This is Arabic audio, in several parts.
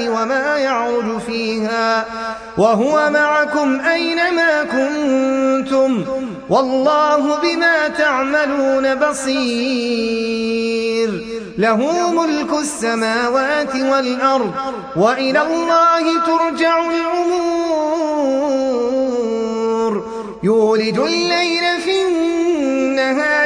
وما يعرج فيها وهو معكم أينما كنتم والله بما تعملون بصير له ملك السماوات والأرض وإلى الله ترجع الأمور يولج الليل في النهار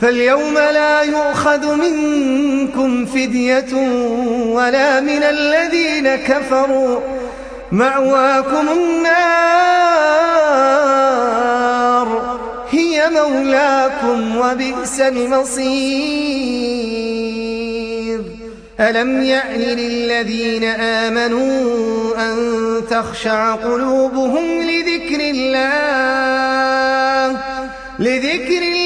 فاليوم لا يؤخذ منكم فدية ولا من الذين كفروا. مأواكم النار. هي مولاكم وبئس المصير. ألم يأن للذين آمنوا أن تخشع قلوبهم لذكر الله؟ لذكر الله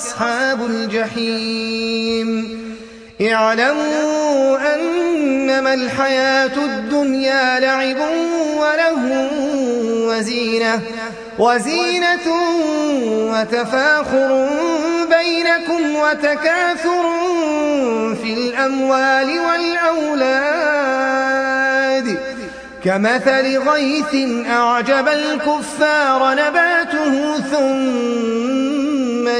أصحاب الجحيم. اعلموا أنما الحياة الدنيا لعب وله وزينة وزينة وتفاخر بينكم وتكاثر في الأموال والأولاد. كمثل غيث أعجب الكفار نباته ثم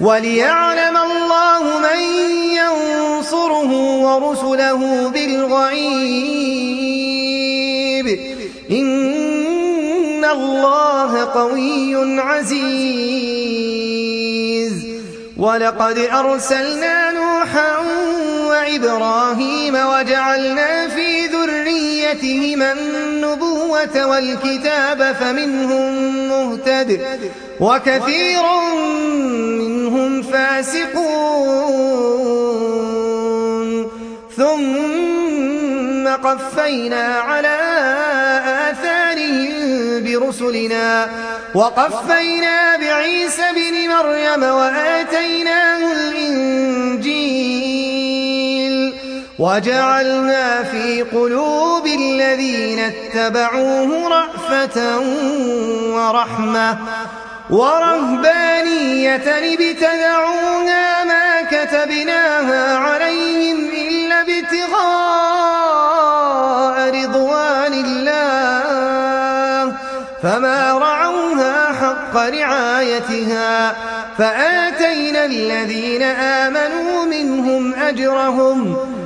وليعلم الله من ينصره ورسله بالغيب. إن الله قوي عزيز. ولقد أرسلنا نوحا وإبراهيم وجعلنا في ذريتهما النبوة والكتاب فمنهم مهتد وكثير منهم فاسقون. ثم قفينا على آثارهم برسلنا. وقفينا بعيسى بن مريم وآتيناه الإنجيل وجعلنا في قلوب الذين اتبعوه رأفة ورحمة ورهبانية ابتدعوها ما كتبناها عليهم إلا ابتغاء رضوان الله. فما رعوها حق رعايتها. فآتينا الذين آمنوا منهم أجرهم